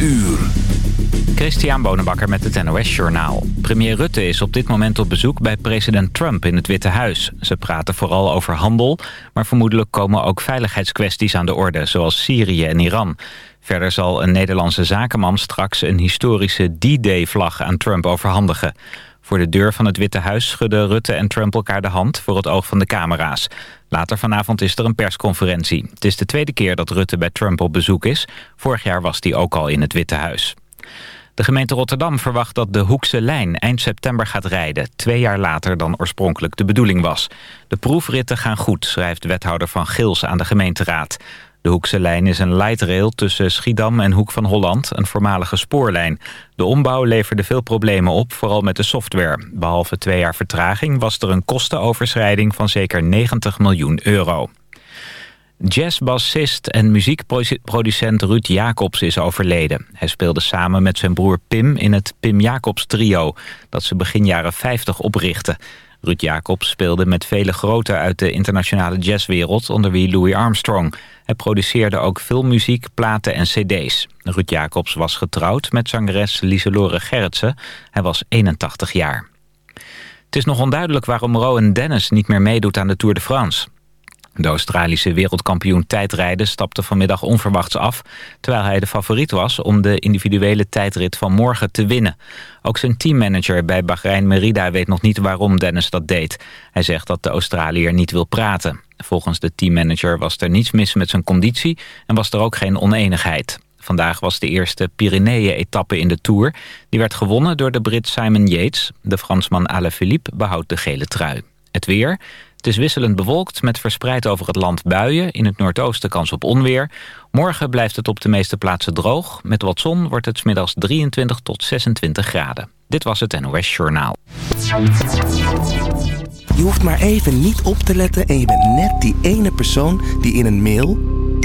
uur. Christian Bonenbakker met het NOS Journaal. Premier Rutte is op dit moment op bezoek bij president Trump in het Witte Huis. Ze praten vooral over handel, maar vermoedelijk komen ook veiligheidskwesties aan de orde... zoals Syrië en Iran. Verder zal een Nederlandse zakenman straks een historische D-Day-vlag aan Trump overhandigen. Voor de deur van het Witte Huis schudden Rutte en Trump elkaar de hand voor het oog van de camera's. Later vanavond is er een persconferentie. Het is de tweede keer dat Rutte bij Trump op bezoek is. Vorig jaar was hij ook al in het Witte Huis. De gemeente Rotterdam verwacht dat de Hoekse lijn eind september gaat rijden. Twee jaar later dan oorspronkelijk de bedoeling was. De proefritten gaan goed, schrijft wethouder Van Gils aan de gemeenteraad. De Hoekse lijn is een light rail tussen Schiedam en Hoek van Holland, een voormalige spoorlijn. De ombouw leverde veel problemen op, vooral met de software. Behalve twee jaar vertraging was er een kostenoverschrijding van zeker 90 miljoen euro. Jazzbassist en muziekproducent Ruud Jacobs is overleden. Hij speelde samen met zijn broer Pim in het Pim Jacobs trio... dat ze begin jaren 50 oprichtte. Ruud Jacobs speelde met vele groten uit de internationale jazzwereld... onder wie Louis Armstrong. Hij produceerde ook filmmuziek, platen en cd's. Ruud Jacobs was getrouwd met zangeres Lieselore Gerritsen. Hij was 81 jaar. Het is nog onduidelijk waarom Rowan Dennis niet meer meedoet aan de Tour de France. De Australische wereldkampioen tijdrijden stapte vanmiddag onverwachts af... terwijl hij de favoriet was om de individuele tijdrit van morgen te winnen. Ook zijn teammanager bij Bahrein Merida weet nog niet waarom Dennis dat deed. Hij zegt dat de Australiër niet wil praten. Volgens de teammanager was er niets mis met zijn conditie... en was er ook geen oneenigheid. Vandaag was de eerste Pyreneeën-etappe in de Tour. Die werd gewonnen door de Brit Simon Yates. De Fransman Alaphilippe behoudt de gele trui. Het weer... Het is wisselend bewolkt met verspreid over het land buien. In het noordoosten kans op onweer. Morgen blijft het op de meeste plaatsen droog. Met wat zon wordt het smiddags 23 tot 26 graden. Dit was het NOS Journaal. Je hoeft maar even niet op te letten en je bent net die ene persoon die in een mail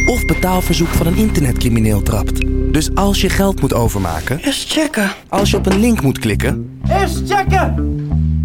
of betaalverzoek van een internetcrimineel trapt. Dus als je geld moet overmaken... Eerst checken. Als je op een link moet klikken... Eerst checken!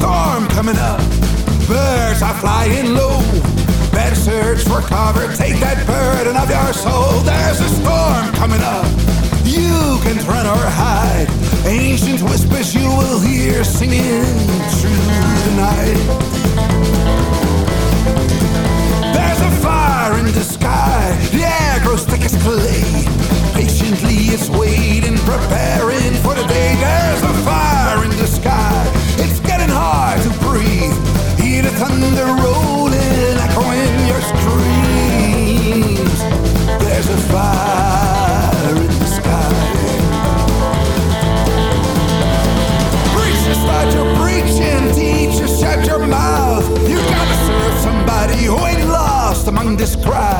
Coming up. Birds are flying low. Better search for cover. Take that burden of your soul. There's a storm coming up. You can run or hide. Ancient whispers you will hear singing through the night. There's a fire in the sky. The air grows thick as clay. Patiently it's waiting, preparing for the day. There's a fire in the sky thunder rolling, echoing your screams. There's a fire in the sky. Preacher, start your preaching, teacher, shut your mouth. You gotta serve somebody who ain't lost among this crowd.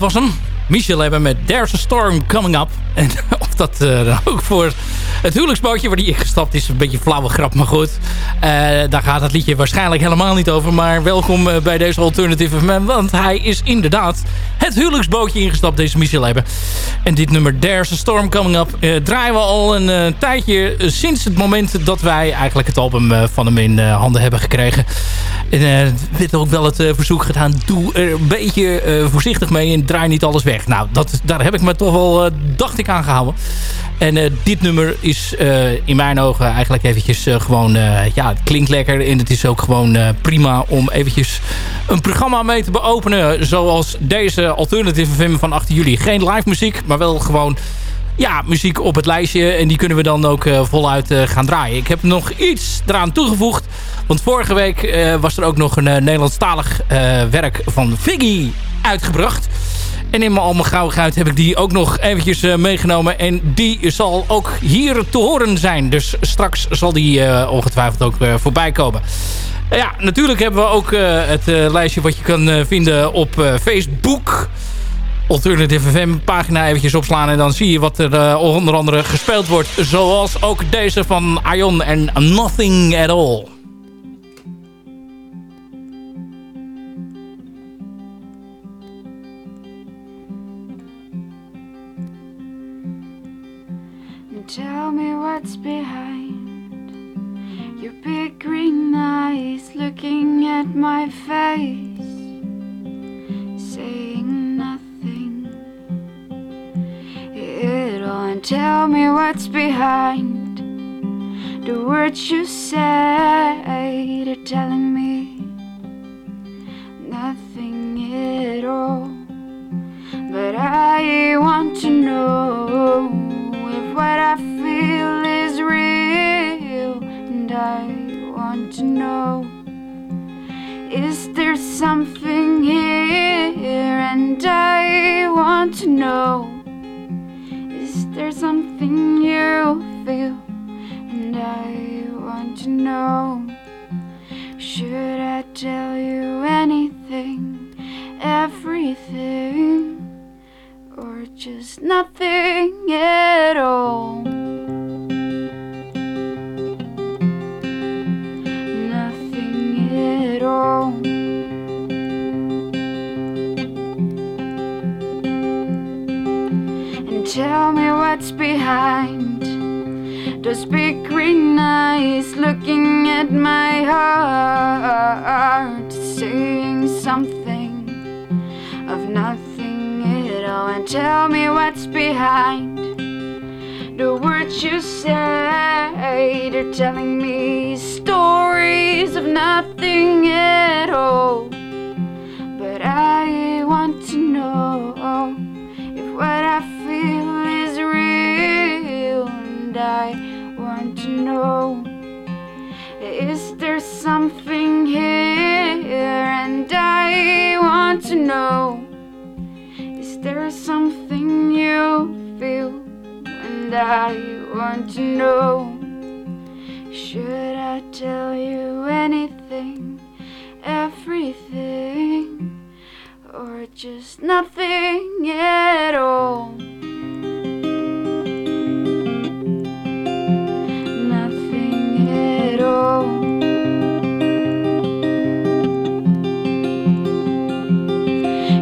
Was hem. Michel hebben met There's a Storm Coming Up. En of dat dan ook voor het huwelijksbootje waar die ingestapt is... een beetje flauwe grap, maar goed. Eh, daar gaat het liedje waarschijnlijk helemaal niet over. Maar welkom eh, bij deze Alternative Man. Want hij is inderdaad het huwelijksbootje ingestapt, deze Michel hebben. En dit nummer There's a Storm Coming Up... draaien we al een tijdje sinds het moment dat wij eigenlijk het album van hem in handen hebben gekregen. En eh, er werd ook wel het eh, verzoek gedaan... doe er een beetje eh, voorzichtig mee en draai niet alles weg. Nou, dat, daar heb ik me toch wel, eh, dacht ik, aan gehouden. En eh, dit nummer is eh, in mijn ogen eigenlijk eventjes eh, gewoon... eh, ja, het klinkt lekker en het is ook gewoon eh, prima om eventjes een programma mee te beopenen. Zoals deze Alternative FM van 8 juli. Geen live muziek, maar wel gewoon ja, muziek op het lijstje. En die kunnen we dan ook eh, voluit eh, gaan draaien. Ik heb nog iets eraan toegevoegd. Want vorige week eh, was er ook nog een Nederlandstalig werk van Figgy uitgebracht. En in mijn allemaal gauwigheid heb ik die ook nog eventjes meegenomen. En die zal ook hier te horen zijn. Dus straks zal die ongetwijfeld ook voorbij komen. Ja, natuurlijk hebben we ook het lijstje wat je kan vinden op Facebook... Alternative FM pagina eventjes opslaan en dan zie je wat er eh, onder andere gespeeld wordt. Zoals ook deze van Ion en Nothing at All. They're telling me stories of nothing at all. But I want to know if what I feel is real, and I want to know. Is there something here? And I want to know. Is there something you feel? And I want to know. Should I tell you anything, everything, or just nothing at all? Nothing at all.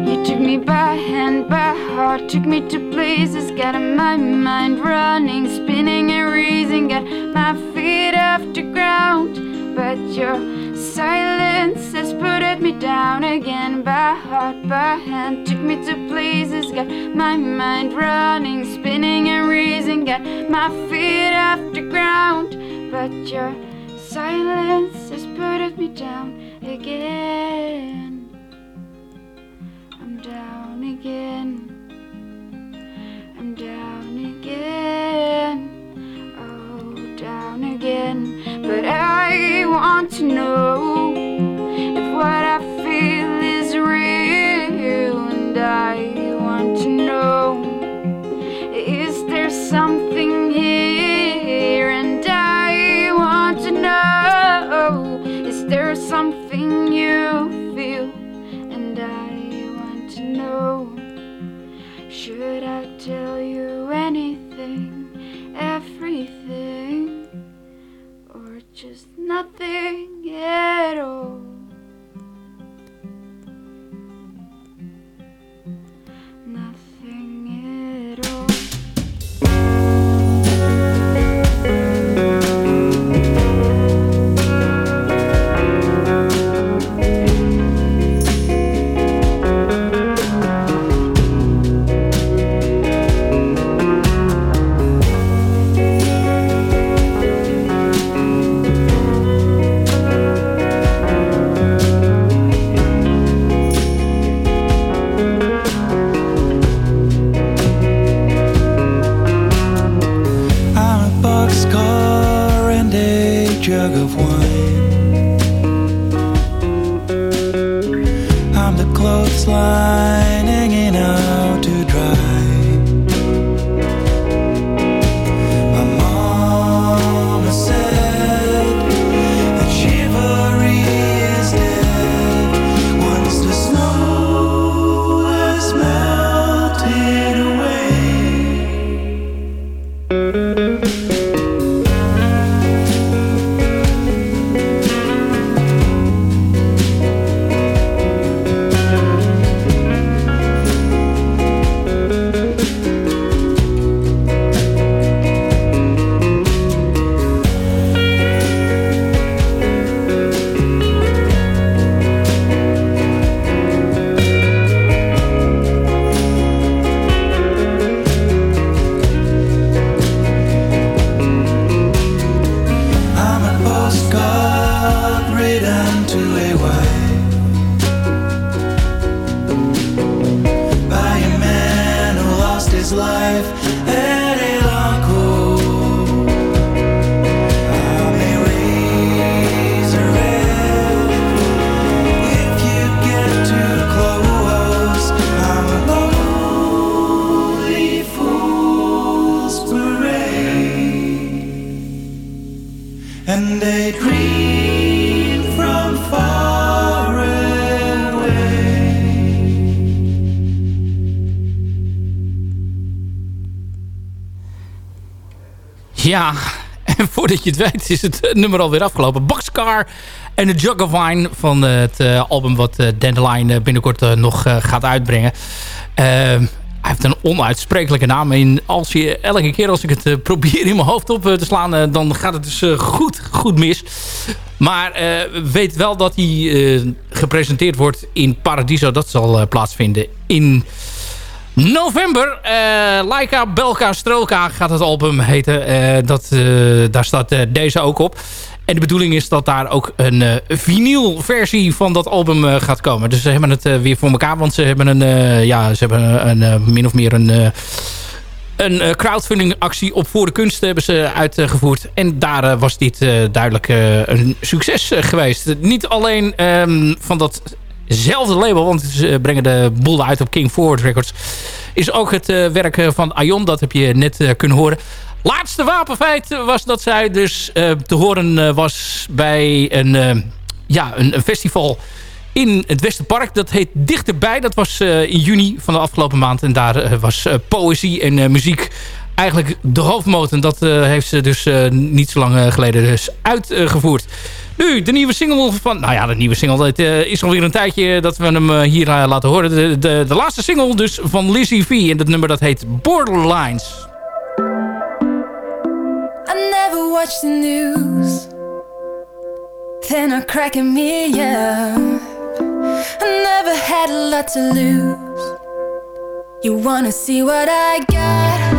You took me by hand, by heart took me to places, got my mind running, spinning and raising, got my the ground. But your silence has put me down again, by heart, by hand, took me to places, got my mind running, spinning and raising, got my feet off the ground. But your silence has put me down again I'm down again. Down again. But I want to know if what I feel is real. And I want to know is there something here? And I want to know is there something you feel? And I want to know. Should I tell you anything, everything, Ja, en voordat je het weet is het nummer alweer afgelopen. Boxcar en de Jug of Wine van het uh, album wat Dandelion binnenkort nog gaat uitbrengen. hij heeft een onuitsprekelijke naam. En als je, elke keer als ik het probeer in mijn hoofd op te slaan... dan gaat het dus goed, goed mis. Maar weet wel dat hij gepresenteerd wordt in Paradiso. Dat zal plaatsvinden in november. Uh, Laika Belka Stroka gaat het album heten. Uh, dat, uh, daar staat deze ook op. En de bedoeling is dat daar ook een vinyl versie van dat album gaat komen. Dus ze hebben het weer voor elkaar. Want ze hebben een, ja, ze hebben een, min of meer een een crowdfunding actie op Voor de Kunst hebben ze uitgevoerd. En daar was dit duidelijk een succes geweest. Niet alleen um, van dat zelfde label, want ze brengen de boel uit op King Forward Records. Is ook het uh, werk eh, van Aion, dat heb je net uh, kunnen horen. Laatste wapenfeit was dat zij dus te horen was bij een, ja, een, een, festival in het Westerpark. Dat heet Dichterbij. Dat was in juni van de afgelopen maand. En daar was poëzie en muziek eigenlijk de hoofdmoot. dat heeft ze dus niet zo lang geleden dus uitgevoerd. Nu, de nieuwe single van... Nou ja, de nieuwe single. Het is alweer een tijdje dat we hem hier laten horen. De, de, laatste single dus van Lizzie V. En dat nummer dat heet Borderlines. I never watch the news Then I crack a million I never had a lot to lose You wanna see what I got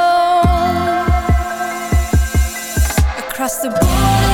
Across the borderline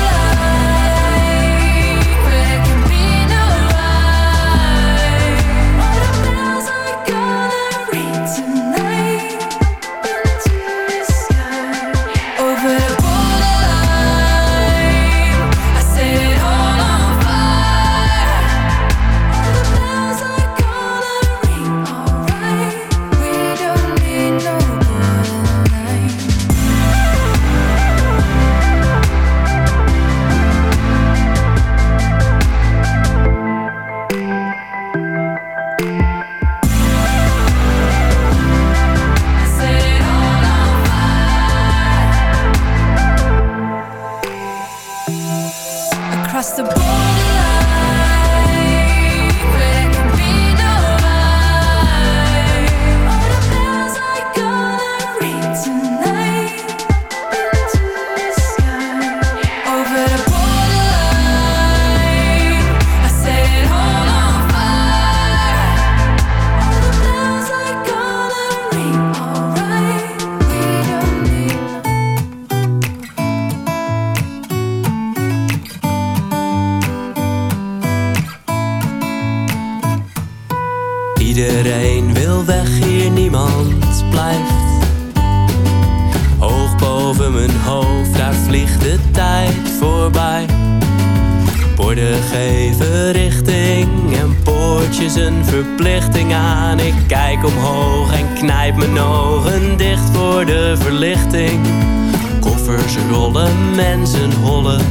Rollen, mensen hollen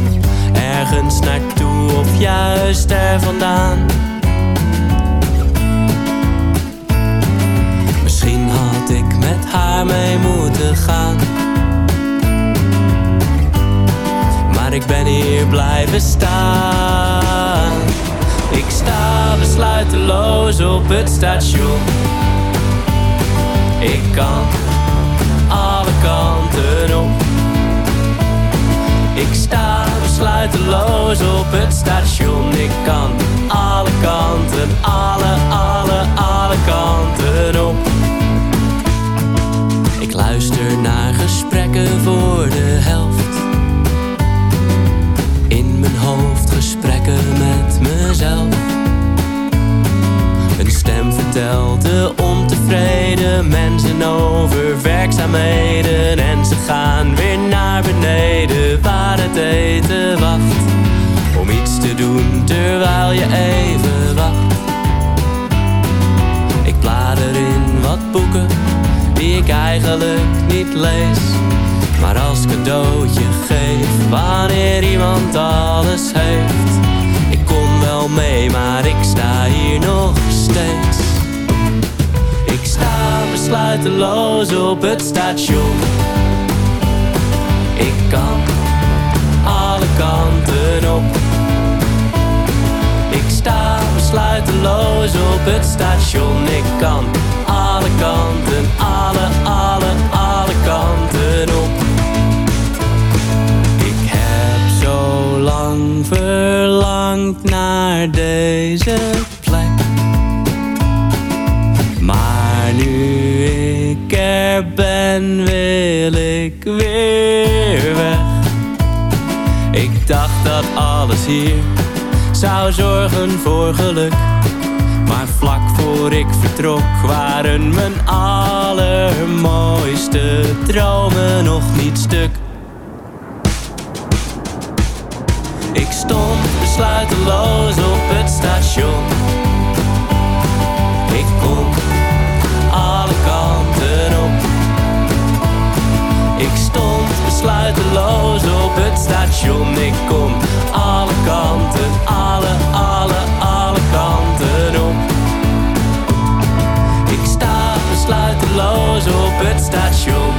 ergens naartoe of juist er vandaan. Misschien had ik met haar mee moeten gaan. Maar ik ben hier blijven staan. Ik sta besluiteloos op het station. Ik kan alle kanten op. Ik sta besluiteloos op het station. Ik kan alle kanten, alle, alle, alle kanten op. Ik luister naar gesprekken voor de helft. In mijn hoofd gesprekken met mezelf. Een stem vertelt de ontevreden mensen over werkzaamheden. En ze gaan weer naar beneden waar het eten wacht. Om iets te doen terwijl je even wacht. Ik blader in wat boeken die ik eigenlijk niet lees. Maar als cadeautje geef wanneer iemand alles heeft. Ik wel wel mee, maar ik sta hier nog steeds. Besluiteloos op het station. Ik kan alle kanten op. Ik sta besluiteloos op het station. Ik kan alle kanten, alle, alle, alle kanten op. Ik heb zo lang verlangd naar deze ben, wil ik weer weg. Ik dacht dat alles hier zou zorgen voor geluk. Maar vlak voor ik vertrok waren mijn allermooiste dromen nog niet stuk. Ik stond besluiteloos op het station. Ik kon Ik stond besluiteloos op het station. Ik kon alle kanten, alle, alle, alle kanten op. Ik sta besluiteloos op het station.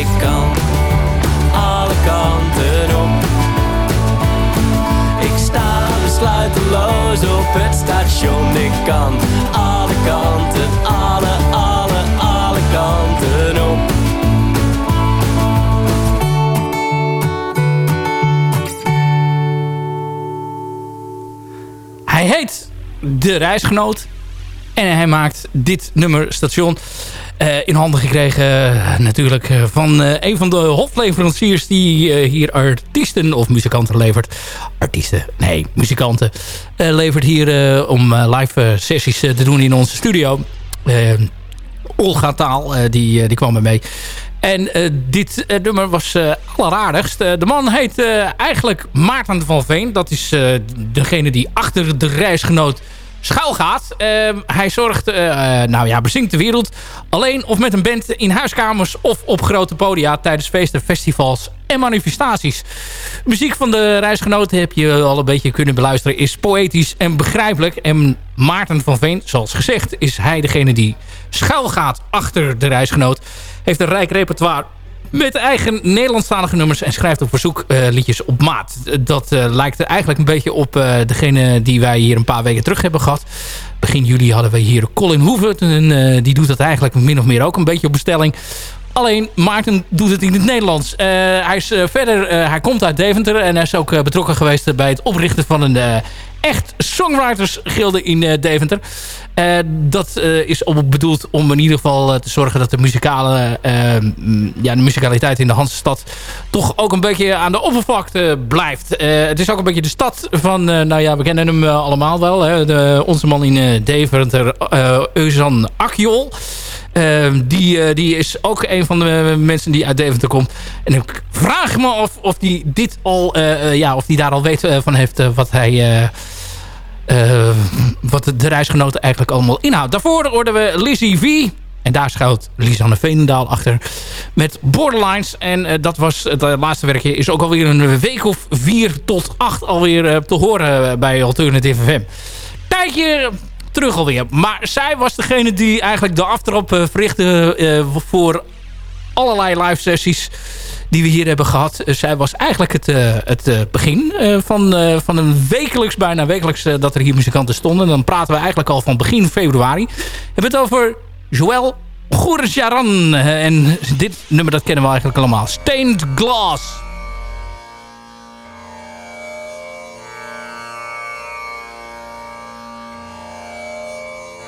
Ik kan alle kanten op. Ik sta besluiteloos op het station. Ik kan alle kanten, alle, alle De Reisgenoot. En hij maakt dit nummer station eh, in handen gekregen eh, natuurlijk eh, van een van de hofleveranciers die hier artiesten of muzikanten levert. Artiesten, nee, muzikanten. levert hier om live sessies te doen in onze studio. Olga Taal, die, die kwam er mee. En eh, dit eh, nummer was eh alleraardigst. De man heet eigenlijk Maarten van Veen. Dat is degene die achter de reisgenoot schuil gaat. Ehm, hij zorgt, nou ja, bezinkt de wereld. Alleen of met een band in huiskamers of op grote podia... tijdens feesten, festivals en manifestaties. Muziek van de reisgenoten heb je al een beetje kunnen beluisteren... is poëtisch en begrijpelijk. En Maarten van Veen, zoals gezegd, is hij degene die schuil gaat achter de reisgenoot. Heeft een rijk repertoire met eigen Nederlandstalige nummers en schrijft op verzoek eh, liedjes op maat. Dat eh, lijkt eigenlijk een beetje op eh, degene die wij hier een paar weken terug hebben gehad. Begin juli hadden we hier Colin Hoeven. En, die doet dat eigenlijk min of meer ook een beetje op bestelling. Alleen Maarten doet het in het Nederlands. Eh, hij, is, eh, verder, eh, hij komt uit Deventer en hij is ook betrokken geweest bij het oprichten van een echt songwritersgilde in Deventer. Dat is op bedoeld om in ieder geval te zorgen dat de muzikale ja, de musicaliteit in de Hansestad toch ook een beetje aan de oppervlakte blijft. Het is ook een beetje de stad van, nou ja, we kennen hem allemaal wel. Hè, de, onze man in Deventer, Euzan Akjol. Uh, die, uh, die is ook een van de mensen die uit Deventer komt. En ik vraag me af of die dit al, uh, ja, of die daar al weet van heeft wat hij, wat de reisgenoten eigenlijk allemaal inhoudt. Daarvoor hoorden we Lizzie V. En daar schuilt Lisanne Veenendaal achter met Borderlines. En dat was het laatste werkje. Is ook alweer een week of vier tot acht alweer te horen bij Alternative FM. Tijdje terug alweer. Maar zij was degene die eigenlijk de aftrap uh, verrichtte uh, voor allerlei live sessies die we hier hebben gehad. Uh, zij was eigenlijk het, het begin van, van een wekelijks, bijna wekelijks, dat er hier muzikanten stonden. Dan praten we eigenlijk al van begin februari. We hebben het over Joël Goersjaran. en dit nummer dat kennen we eigenlijk allemaal. Stained Glass.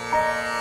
Música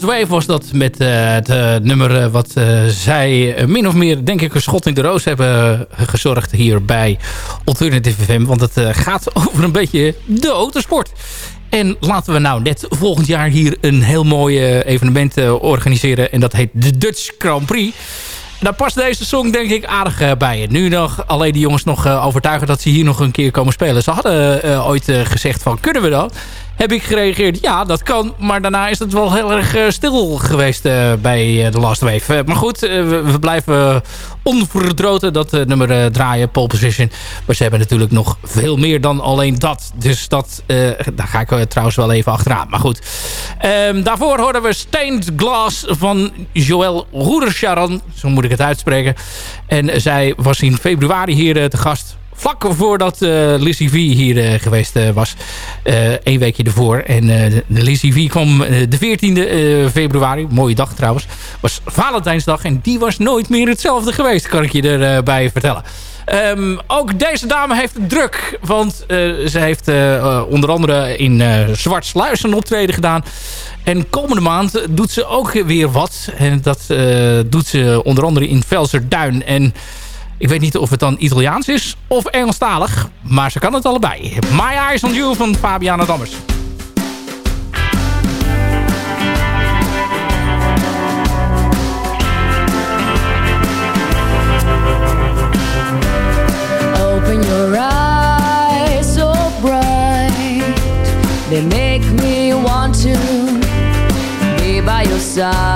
Last Wave was dat met het nummer wat zij min of meer, denk ik, een schot in de roos hebben gezorgd hier bij Alternative FM. Want het gaat over een beetje de autosport. En laten we nou net volgend jaar hier een heel mooi evenement organiseren. En dat heet de Dutch Grand Prix. Daar past deze song denk ik aardig bij. Nu nog alleen die jongens nog overtuigen dat ze hier nog een keer komen spelen. Ze hadden ooit gezegd van kunnen we dat? Heb ik gereageerd, ja dat kan. Maar daarna is het wel heel erg stil geweest bij de Last Wave. maar goed, we, blijven onverdroten dat nummer draaien, pole position. Maar ze hebben natuurlijk nog veel meer dan alleen dat. Dus dat, daar ga ik trouwens wel even achteraan. Maar goed, um, daarvoor hoorden we Stained Glass van Joël Roederscharan. Zo moet ik het uitspreken. En zij was in februari hier te gast vlak voordat uh, Lizzie V hier uh, geweest uh, was. Eén weekje ervoor. En de Lizzie V kwam de 14e februari. Mooie dag trouwens. Was Valentijnsdag. En die was nooit meer hetzelfde geweest. Kan ik je erbij vertellen. Um, ook deze dame heeft druk. Want ze heeft onder andere in Zwart Sluis een optreden gedaan. En komende maand doet ze ook weer wat. En dat doet ze onder andere in Velserduin. En ik weet niet of het dan Italiaans is of Engelstalig. Maar ze kan het allebei. My Eyes on You van Fabiana Dammers. Open your eyes so bright They make me want to be by your side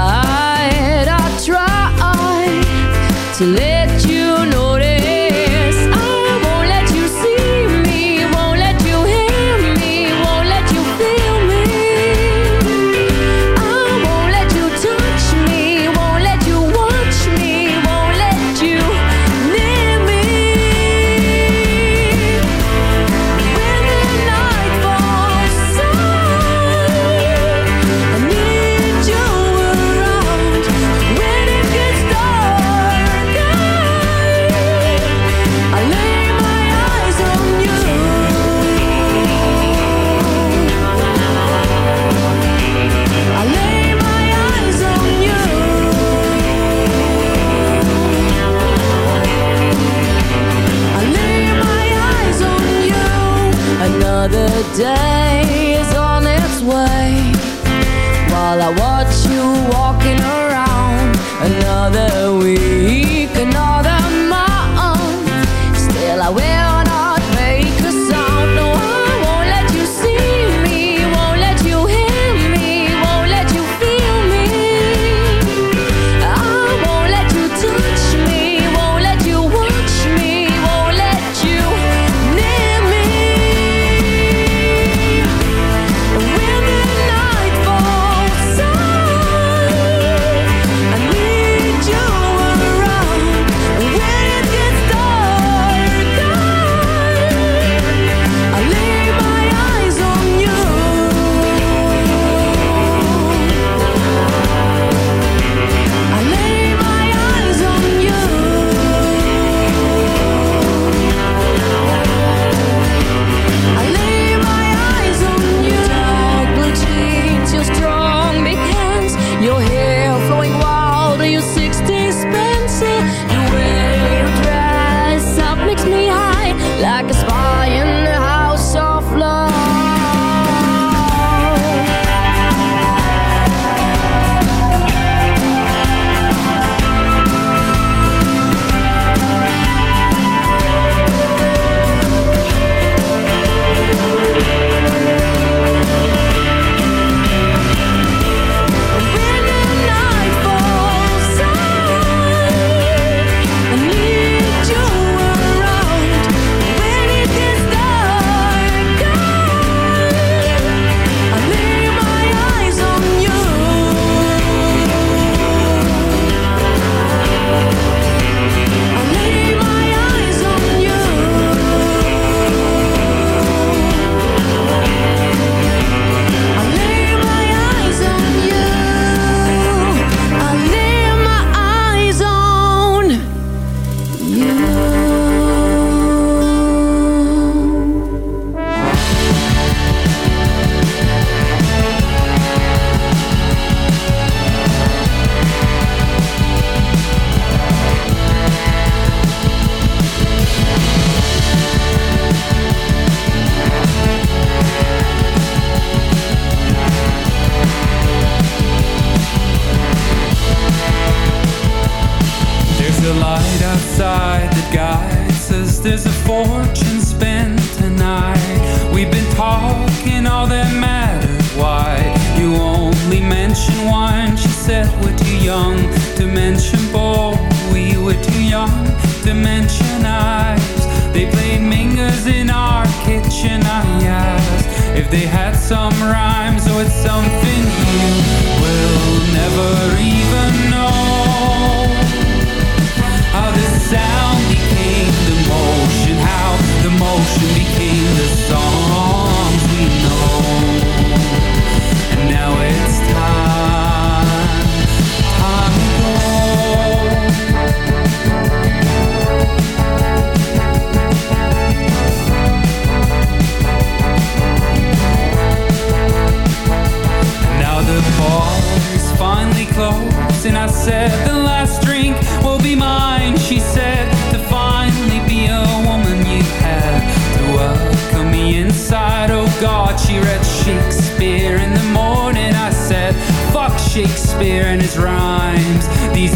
some right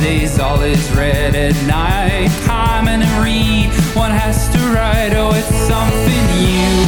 Sundays, all is red at night. Time and read, one has to write, oh, it's something you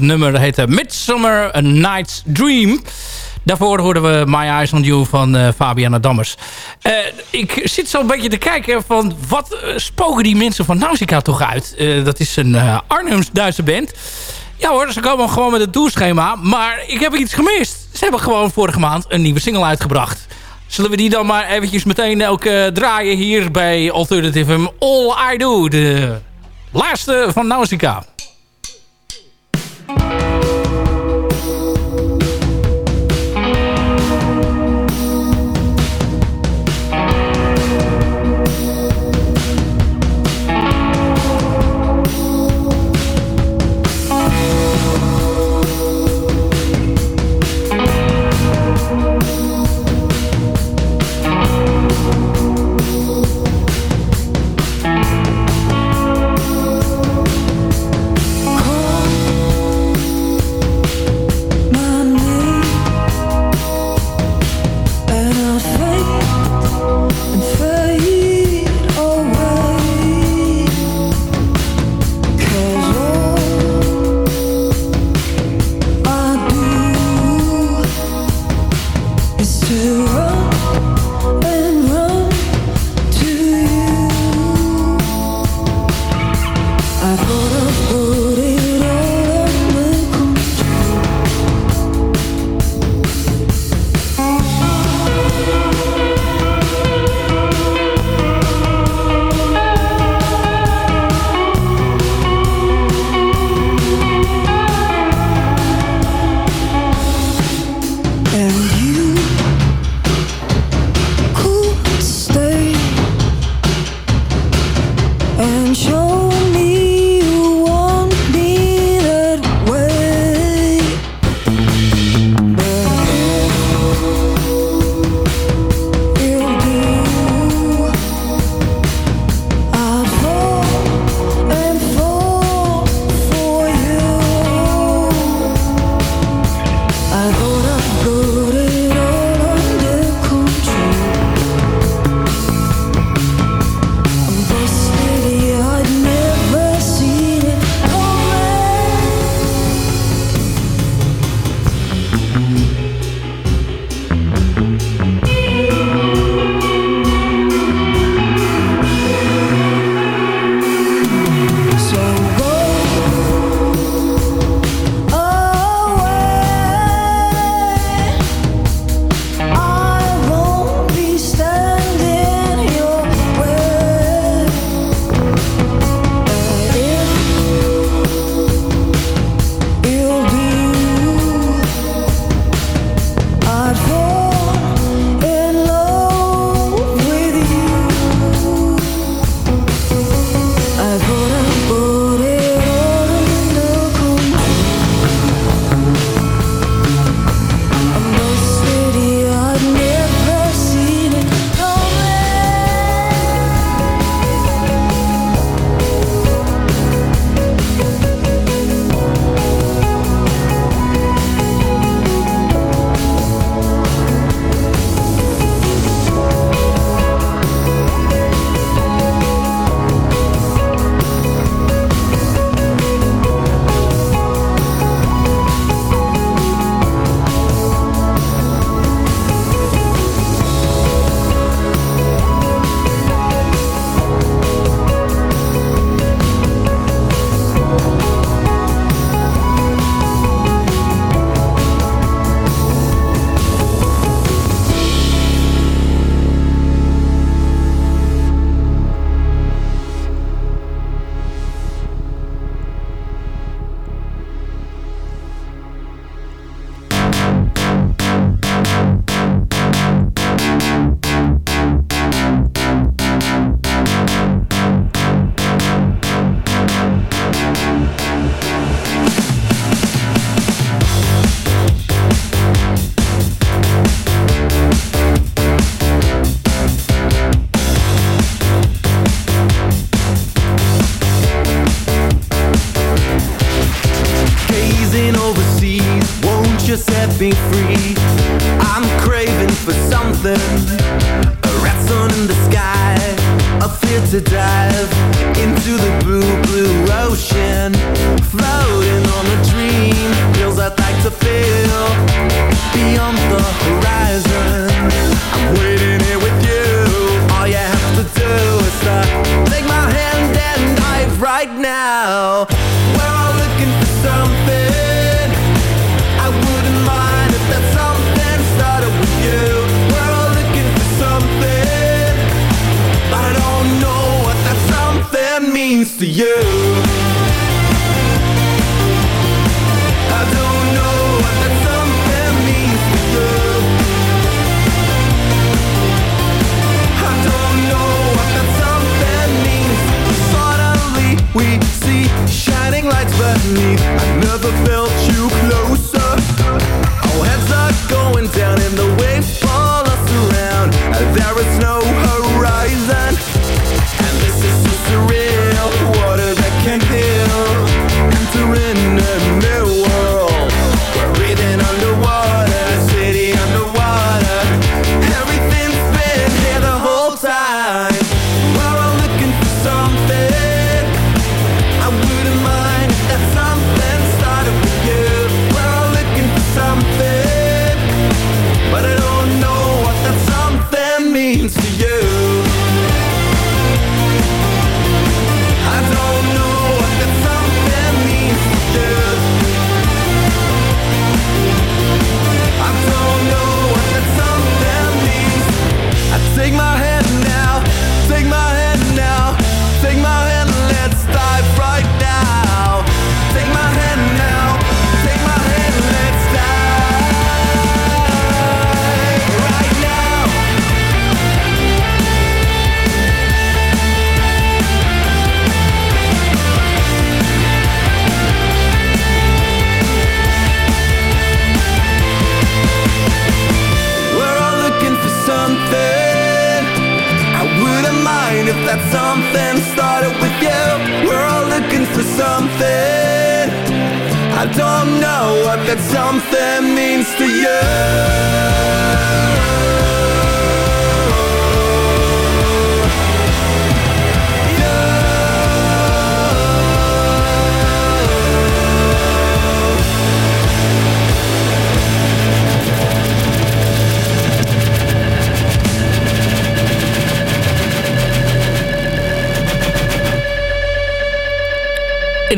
het nummer heette Midsummer Night's Dream. Daarvoor hoorden we My Eyes on You van uh, Fabiana Dammers. Eh, ik zit zo een beetje te kijken van wat eh, spoken die mensen van Nausicaa toch uit? Dat is een Arnhems-Duitse band. Ja hoor, ze komen gewoon met het doelschema. Maar ik heb iets gemist. Ze hebben gewoon vorige maand een nieuwe single uitgebracht. Zullen we die dan maar eventjes meteen ook draaien hier bij Alternative All I Do. De laatste van Nausicaa.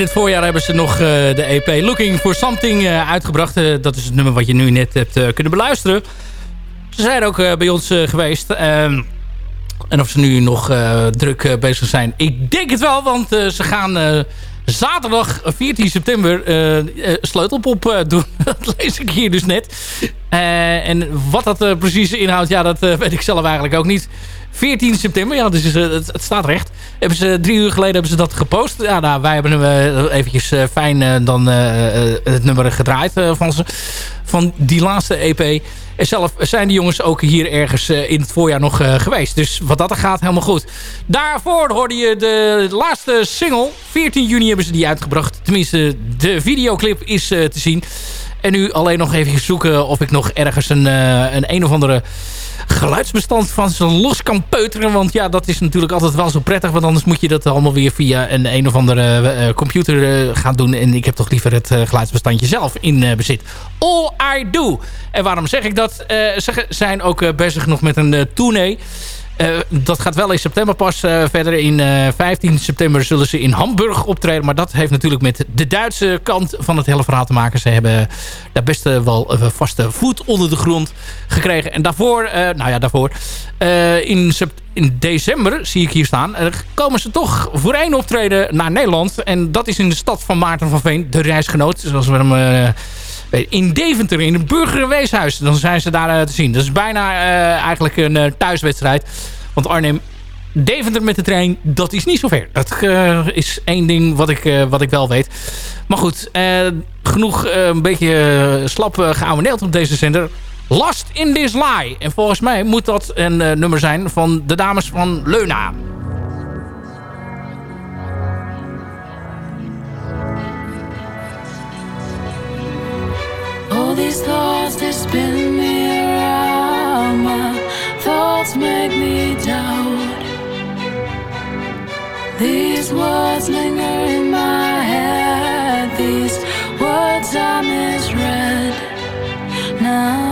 Het voorjaar hebben ze nog eh, de EP Looking for Something eh, uitgebracht. Eh, dat is het nummer wat je nu net hebt kunnen beluisteren. Ze zijn ook bij ons geweest. Ehm, en of ze nu nog druk bezig zijn. Ik denk het wel, want ze gaan zaterdag 14 september sleutelpop doen. dat lees ik hier dus net. En wat dat precies inhoudt, ja, dat weet ik zelf eigenlijk ook niet. 14 september, ja, dus het, het staat recht. Hebben ze, drie uur geleden hebben ze dat gepost. Ja, nou, wij hebben hem eh, eventjes eh, fijn eh, dan het nummer gedraaid van, ze, van die laatste EP. En zelf zijn die jongens ook hier ergens in het voorjaar nog geweest. Dus wat dat er gaat, helemaal goed. Daarvoor hoorde je de laatste single. 14 juni hebben ze die uitgebracht. Tenminste, de videoclip is te zien. En nu alleen nog even zoeken of ik nog ergens een, een een of andere geluidsbestand van ze los kan peuteren. Want ja, dat is natuurlijk altijd wel zo prettig. Want anders moet je dat allemaal weer via een een of andere eh, computer eh, gaan doen. En ik heb toch liever het eh, geluidsbestandje zelf in eh, bezit. All I Do. En waarom zeg ik dat? Eh, ze zijn ook eh, bezig nog met een eh, tournee. Eh, dat gaat wel in september pas eh, verder. In eh, 15 september zullen ze in Hamburg optreden. Maar dat heeft natuurlijk met de Duitse kant van het hele verhaal te maken. Ze hebben daar best eh, wel vaste voet onder de grond gekregen. En daarvoor, eh, nou ja, daarvoor... eh, in, in december, zie ik hier staan... eh, komen ze toch voor één optreden naar Nederland. En dat is in de stad van Maarten van Veen. De reisgenoot, zoals we hem... in Deventer, in een burgerweeshuis. Dan zijn ze daar eh, te zien. Dat is bijna eh, eigenlijk een eh, thuiswedstrijd. Want Arnhem, Deventer met de trein, dat is niet zo ver. Dat is één ding wat ik, wat ik wel weet. Maar goed, genoeg een beetje slap uh, op deze zender. Last in this lie. En volgens mij moet dat een nummer zijn van de dames van Leuna. these thoughts, they spin me around. My thoughts make me doubt. These words linger in my head. These words I misread now.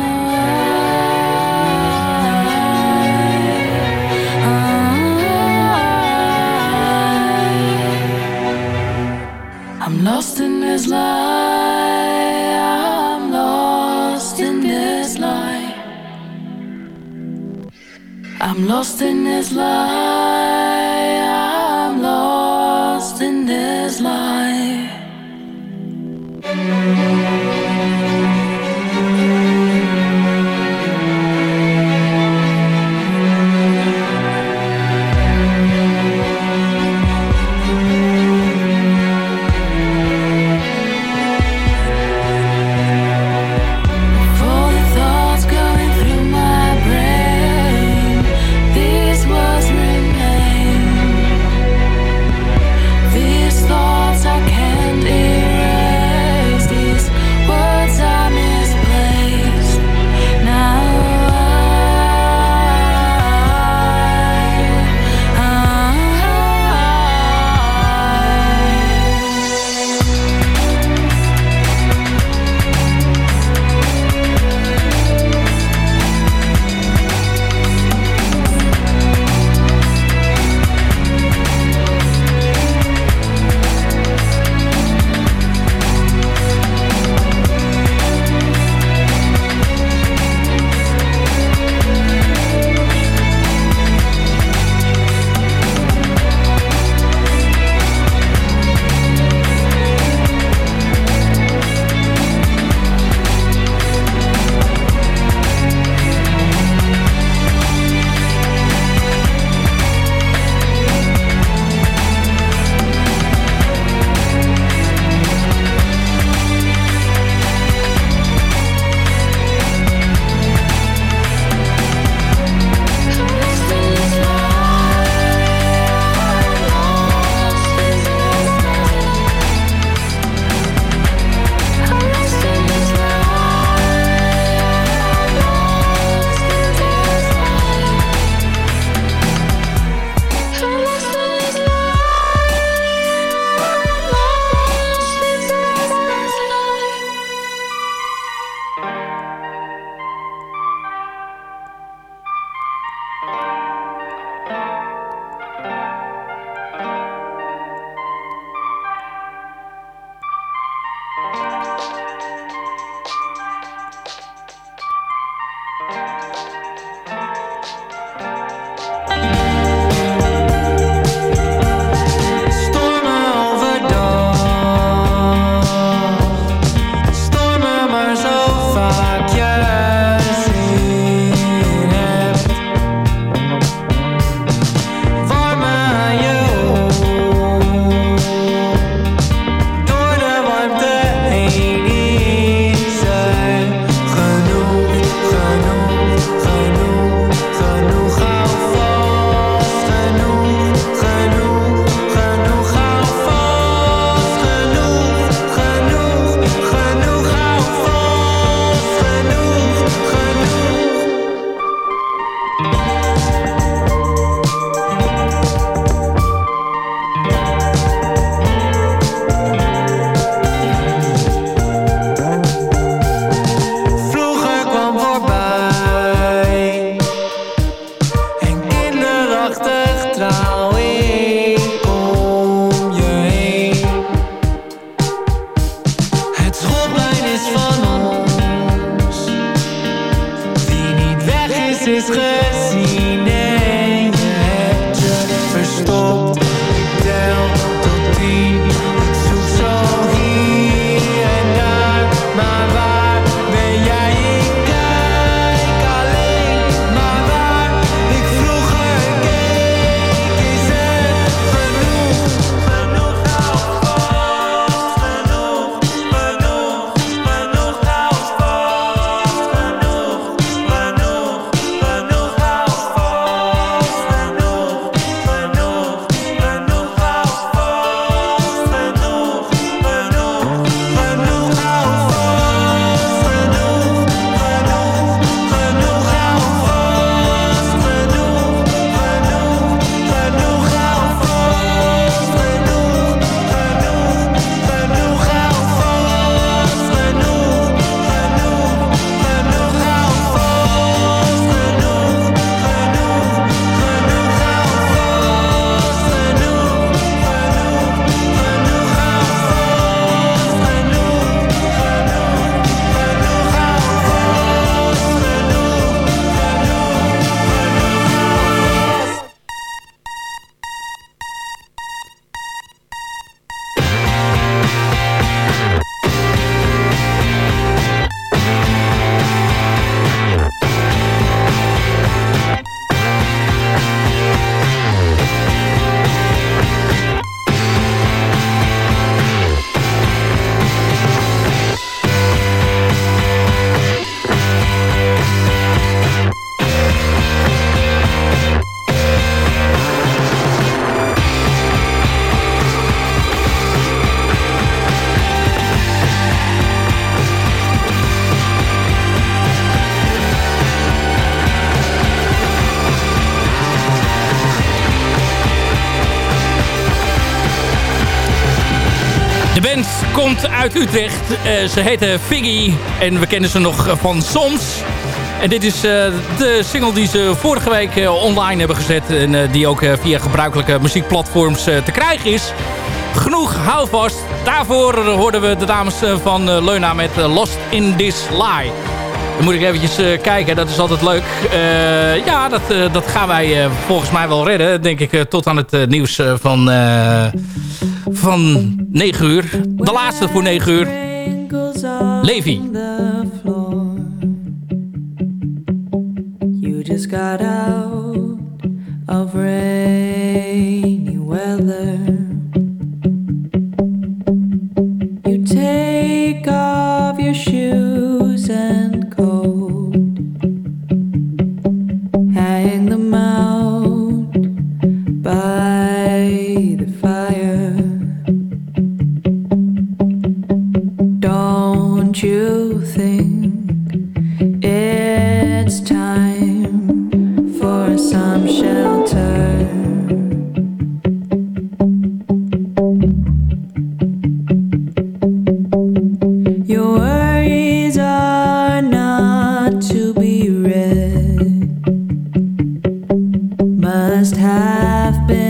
uit Utrecht. Eh, ze heette Figgy en we kennen ze nog van Soms. En dit is eh, de single die ze vorige week eh, online hebben gezet... en die ook via gebruikelijke muziekplatforms te krijgen is. Genoeg, hou vast. Daarvoor hoorden we de dames van Leuna met Lost in This Lie. Dan moet ik eventjes kijken, dat is altijd leuk. Ja, dat, dat gaan wij volgens mij wel redden, denk ik, tot aan het nieuws van van 9 uur. De laatste voor 9 uur. Levi. You just got out of rainy weather. just have been.